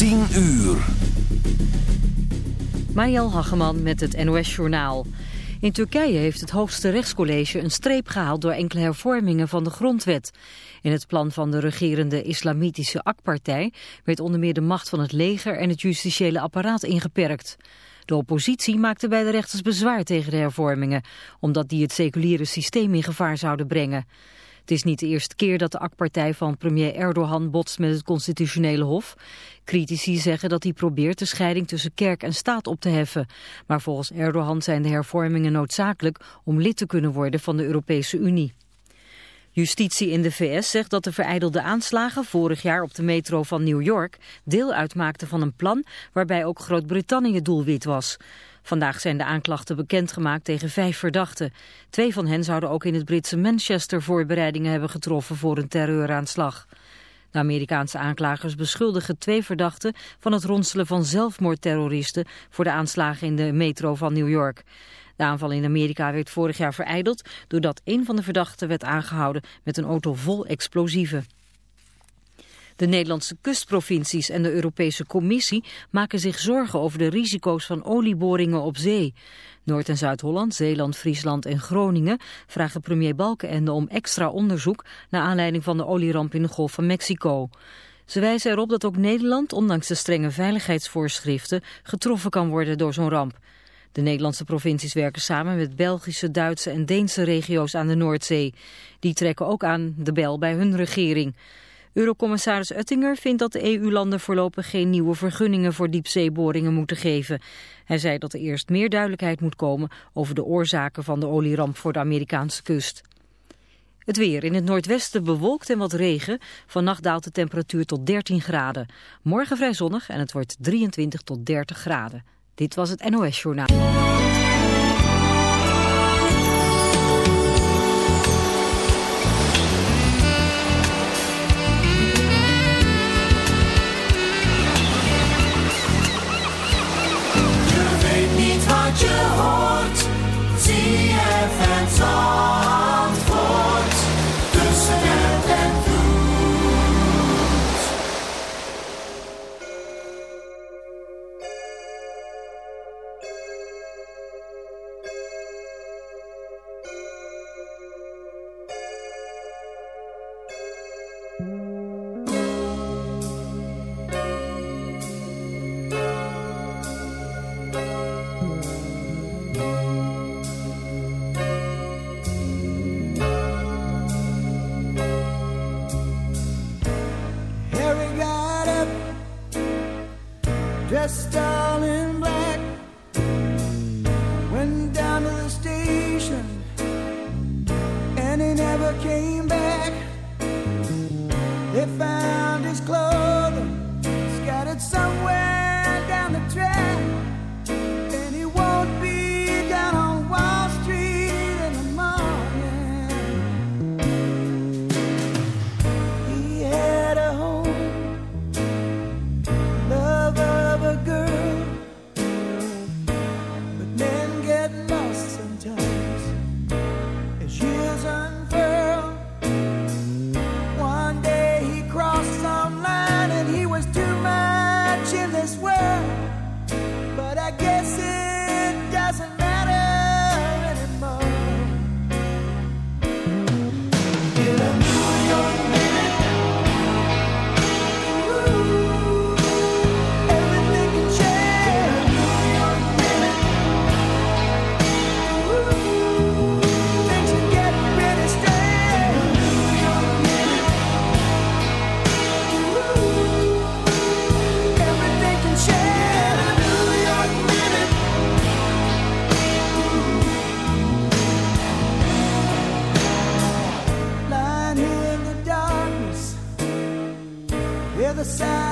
10 uur. Mariel Hageman met het NOS Journaal. In Turkije heeft het hoogste rechtscollege een streep gehaald door enkele hervormingen van de grondwet. In het plan van de regerende islamitische AK-partij werd onder meer de macht van het leger en het justitiële apparaat ingeperkt. De oppositie maakte bij de rechters bezwaar tegen de hervormingen, omdat die het seculiere systeem in gevaar zouden brengen. Het is niet de eerste keer dat de AK-partij van premier Erdogan botst met het constitutionele hof. Critici zeggen dat hij probeert de scheiding tussen kerk en staat op te heffen. Maar volgens Erdogan zijn de hervormingen noodzakelijk om lid te kunnen worden van de Europese Unie. Justitie in de VS zegt dat de vereidelde aanslagen vorig jaar op de metro van New York deel uitmaakten van een plan waarbij ook Groot-Brittannië doelwit was. Vandaag zijn de aanklachten bekendgemaakt tegen vijf verdachten. Twee van hen zouden ook in het Britse Manchester voorbereidingen hebben getroffen voor een terreuraanslag. De Amerikaanse aanklagers beschuldigen twee verdachten van het ronselen van zelfmoordterroristen voor de aanslagen in de metro van New York. De aanval in Amerika werd vorig jaar vereideld doordat een van de verdachten werd aangehouden met een auto vol explosieven. De Nederlandse kustprovincies en de Europese Commissie maken zich zorgen over de risico's van olieboringen op zee. Noord- en Zuid-Holland, Zeeland, Friesland en Groningen vragen premier Balkenende om extra onderzoek naar aanleiding van de olieramp in de Golf van Mexico. Ze wijzen erop dat ook Nederland, ondanks de strenge veiligheidsvoorschriften, getroffen kan worden door zo'n ramp. De Nederlandse provincies werken samen met Belgische, Duitse en Deense regio's aan de Noordzee. Die trekken ook aan de bel bij hun regering. Eurocommissaris Uttinger vindt dat de EU-landen voorlopig geen nieuwe vergunningen voor diepzeeboringen moeten geven. Hij zei dat er eerst meer duidelijkheid moet komen over de oorzaken van de olieramp voor de Amerikaanse kust. Het weer in het noordwesten bewolkt en wat regen. Vannacht daalt de temperatuur tot 13 graden. Morgen vrij zonnig en het wordt 23 tot 30 graden. Dit was het NOS Journaal. the side.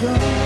gone.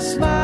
smile.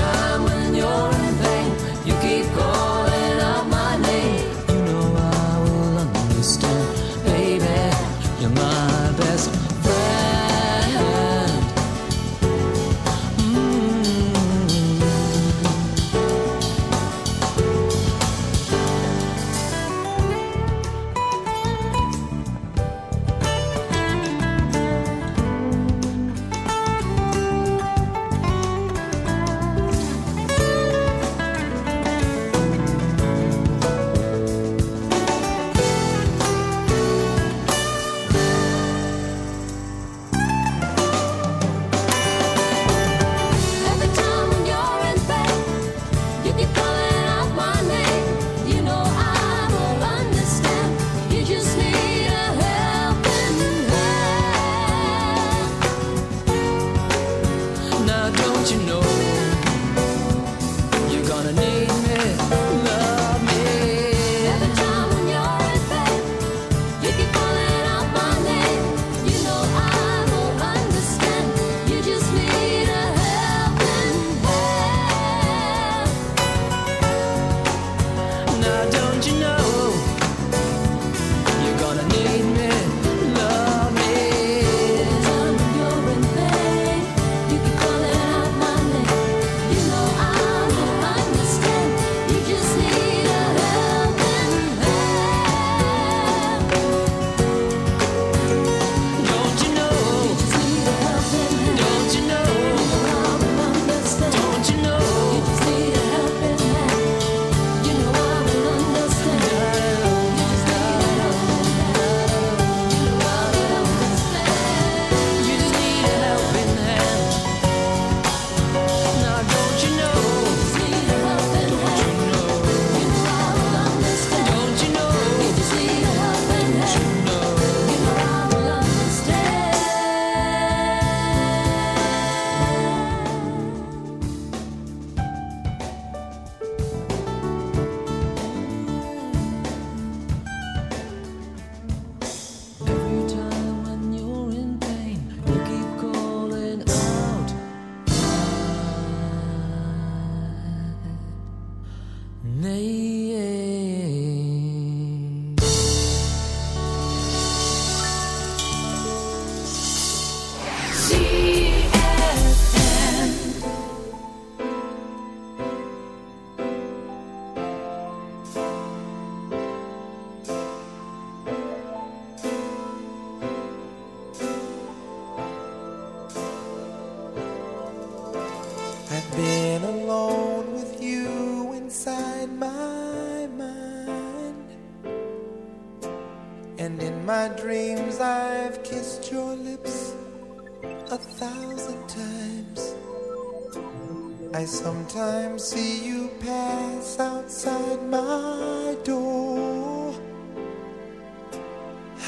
time.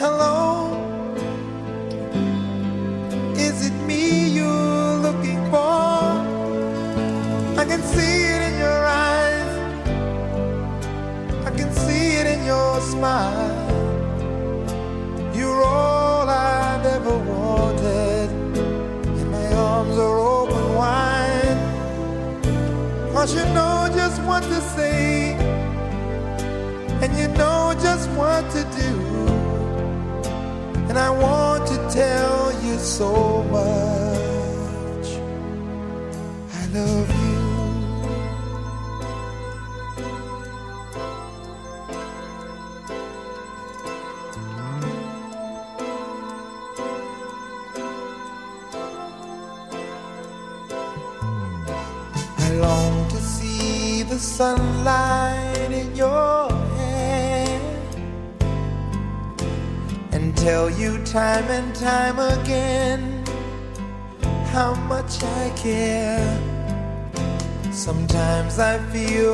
hello.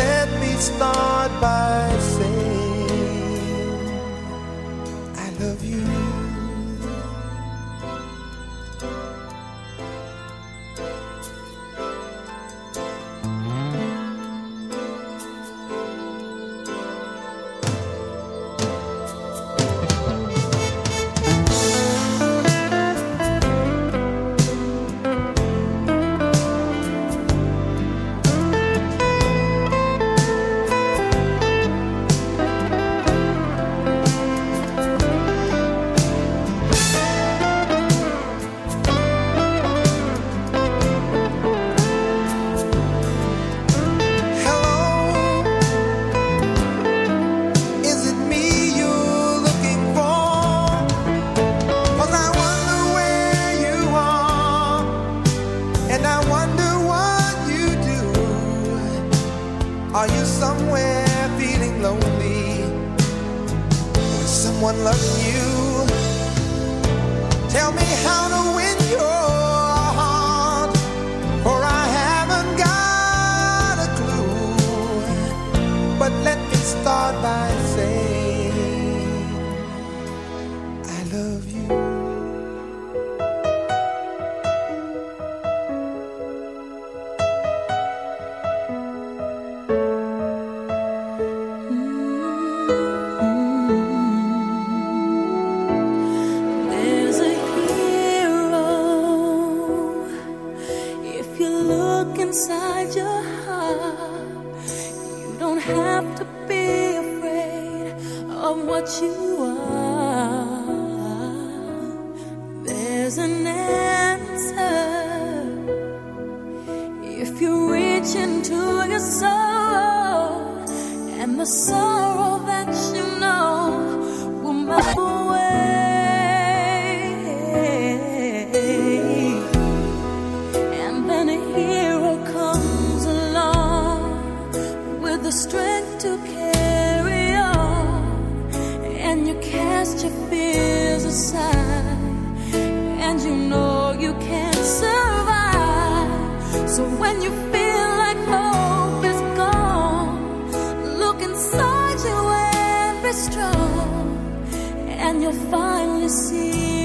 let me start by saying I love you. you reach into your soul and the sorrow that you know will melt. finally see.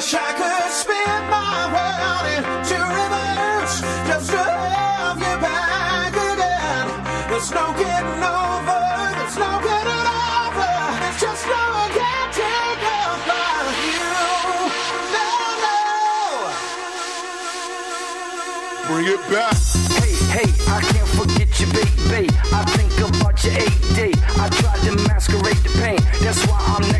Wish I could spin my world into reverse Just to have you back again. There's no getting over, there's no getting over It's just no one over you. No. Bring it back. that's why I'm next.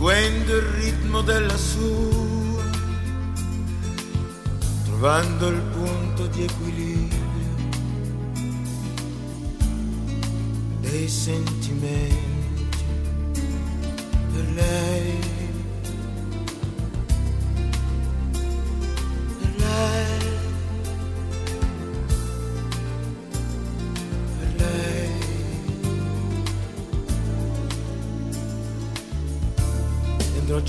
Seguendo il ritmo della sua trovando il punto di equilibrio dei sentimenti per lei. Per lei.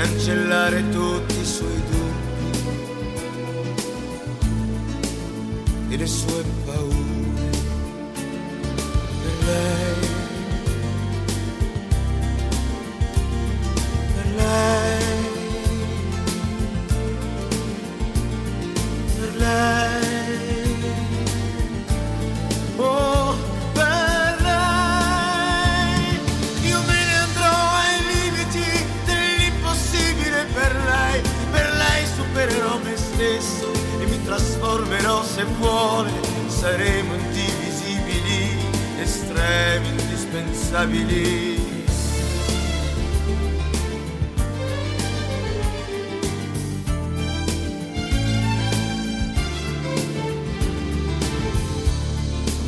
cancellare tutti i suoi dubbi e le sue paure. Per lei,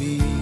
ne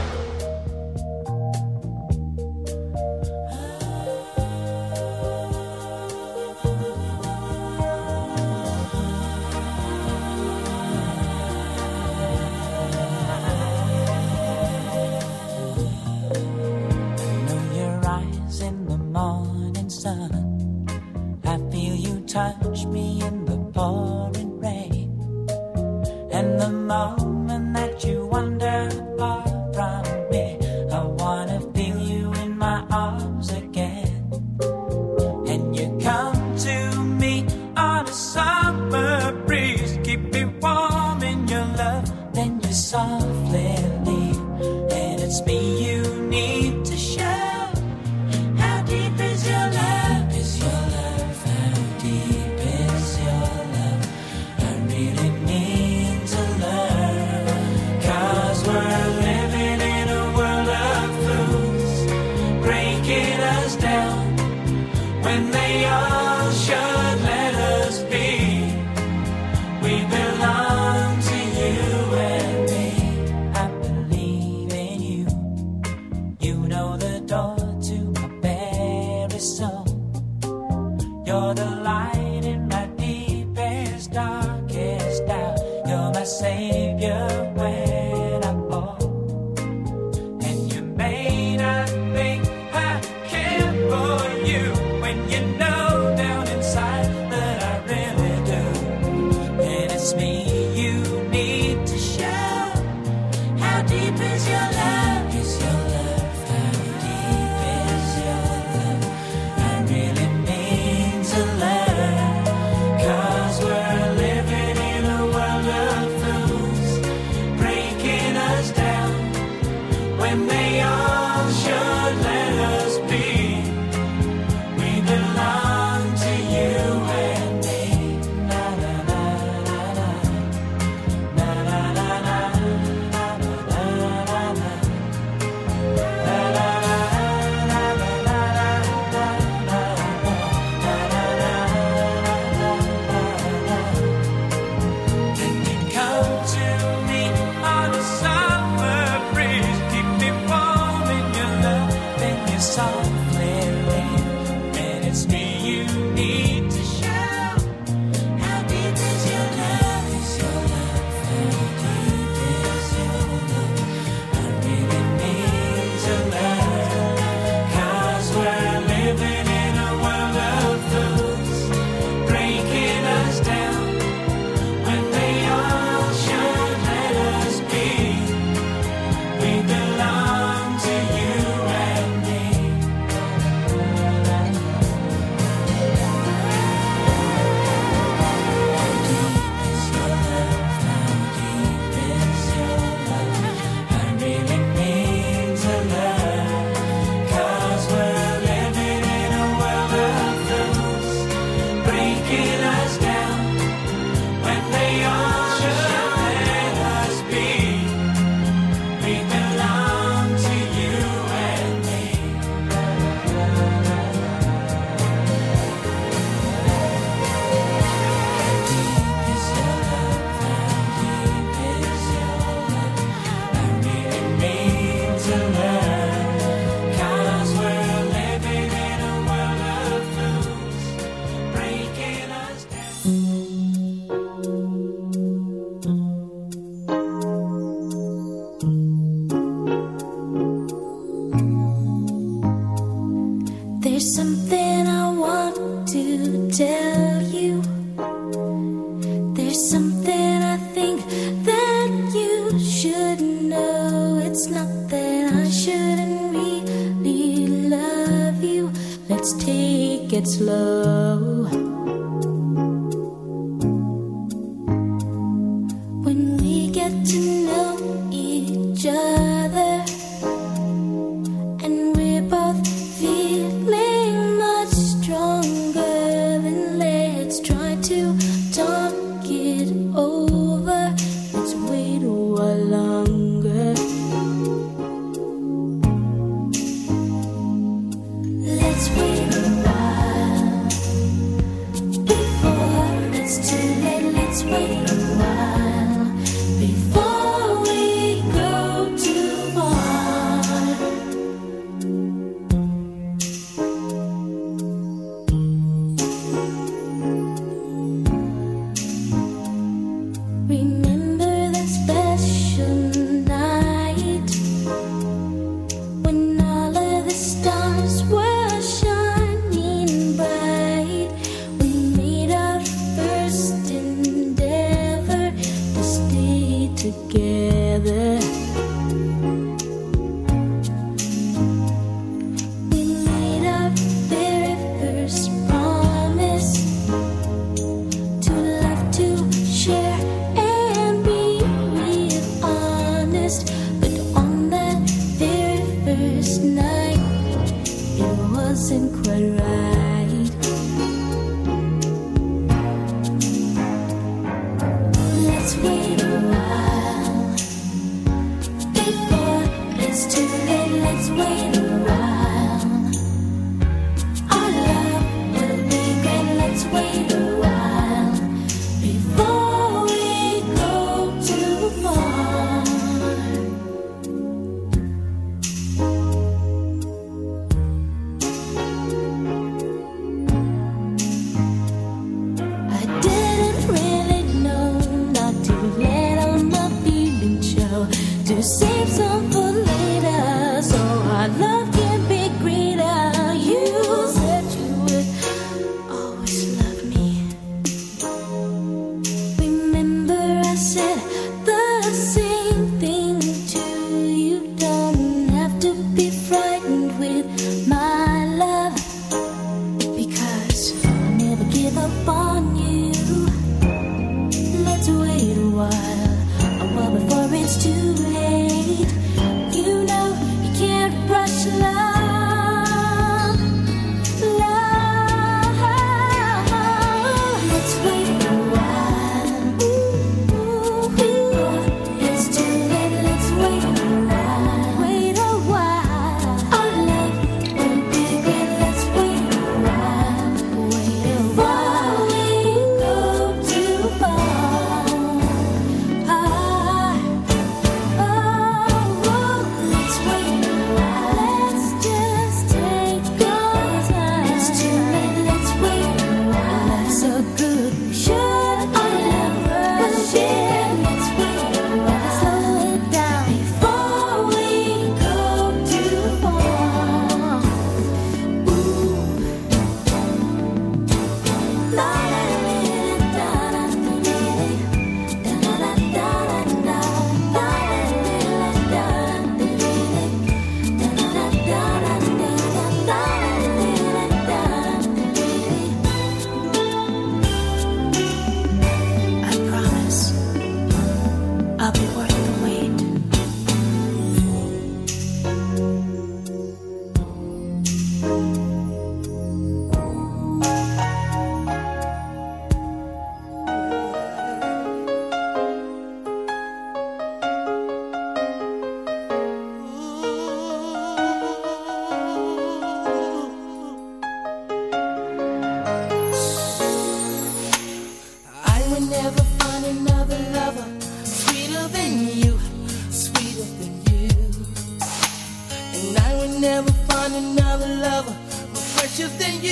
You're the light in my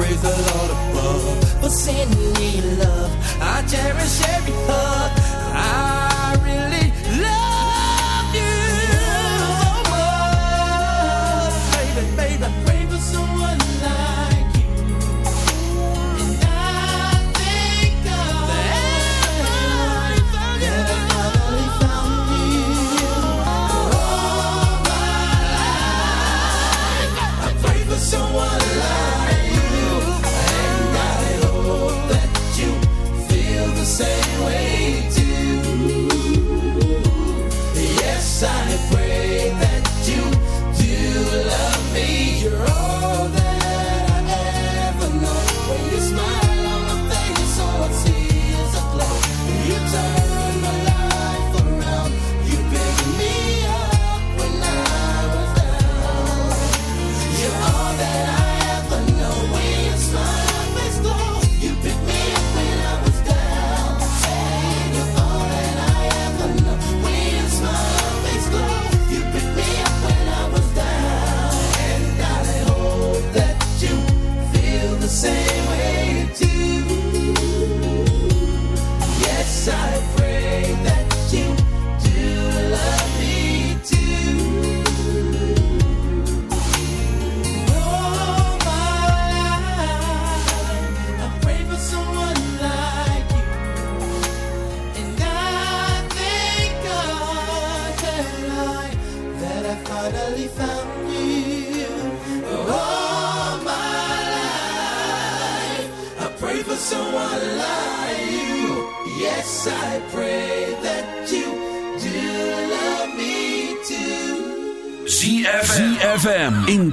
praise the Lord above for sending me love. I cherish every hug.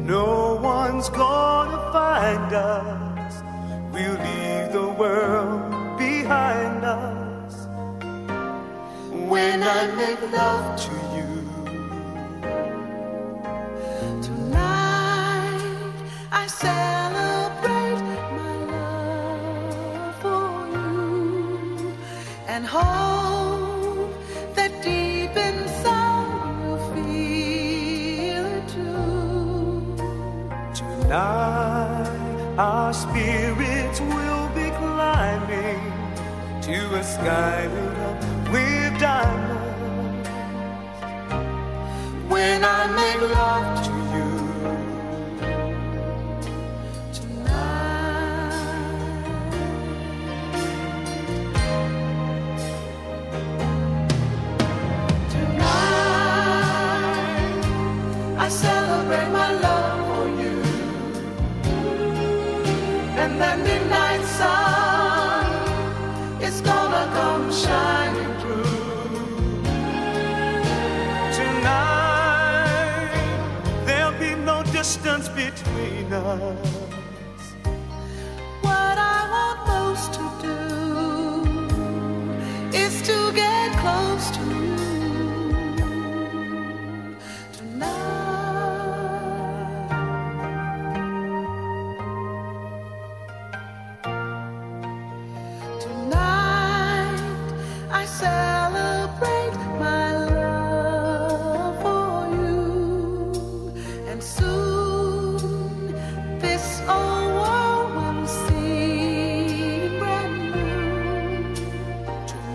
No one's gonna find us. We'll leave the world behind us. When I make love to you. Tonight I celebrate my love for you and hold. Our spirits will be climbing to a sky lit up with diamonds. When I make love to you tonight, tonight I celebrate my love. the midnight sun is gonna come shining through. Tonight, there'll be no distance between us.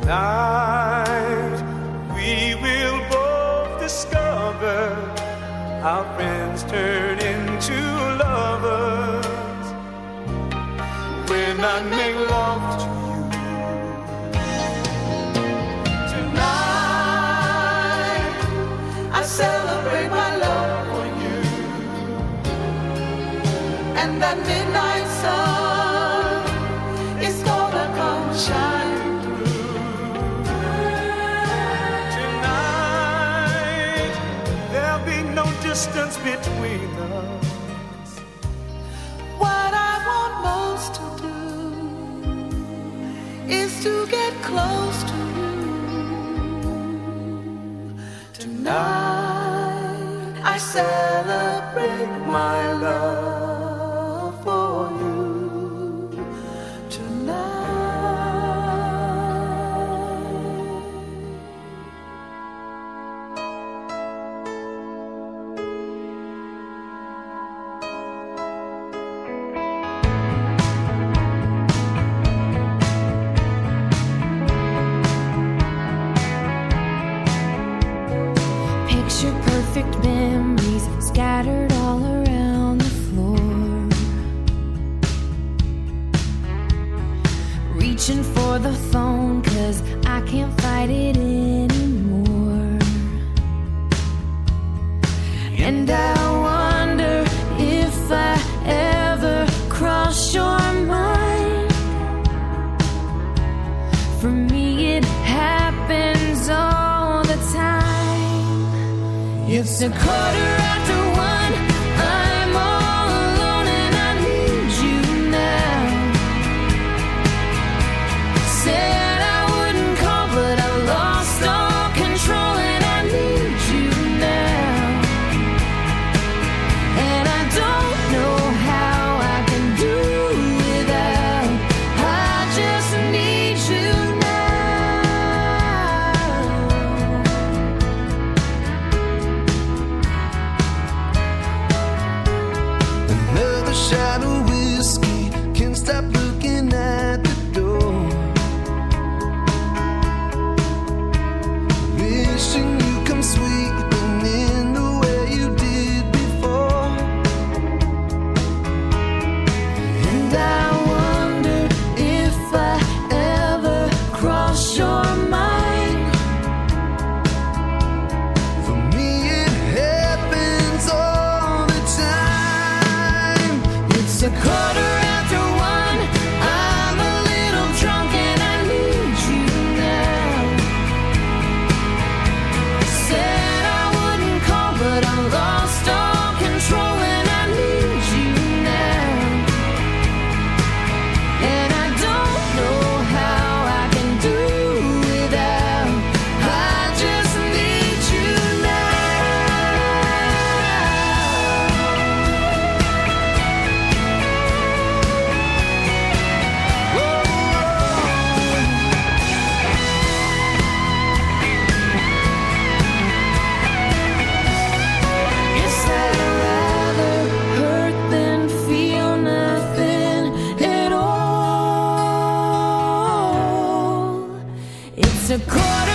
Tonight we will both discover our friends turn into lovers. When I make love distance between us. What I want most to do is to get close to you. Tonight I celebrate my love. a quarter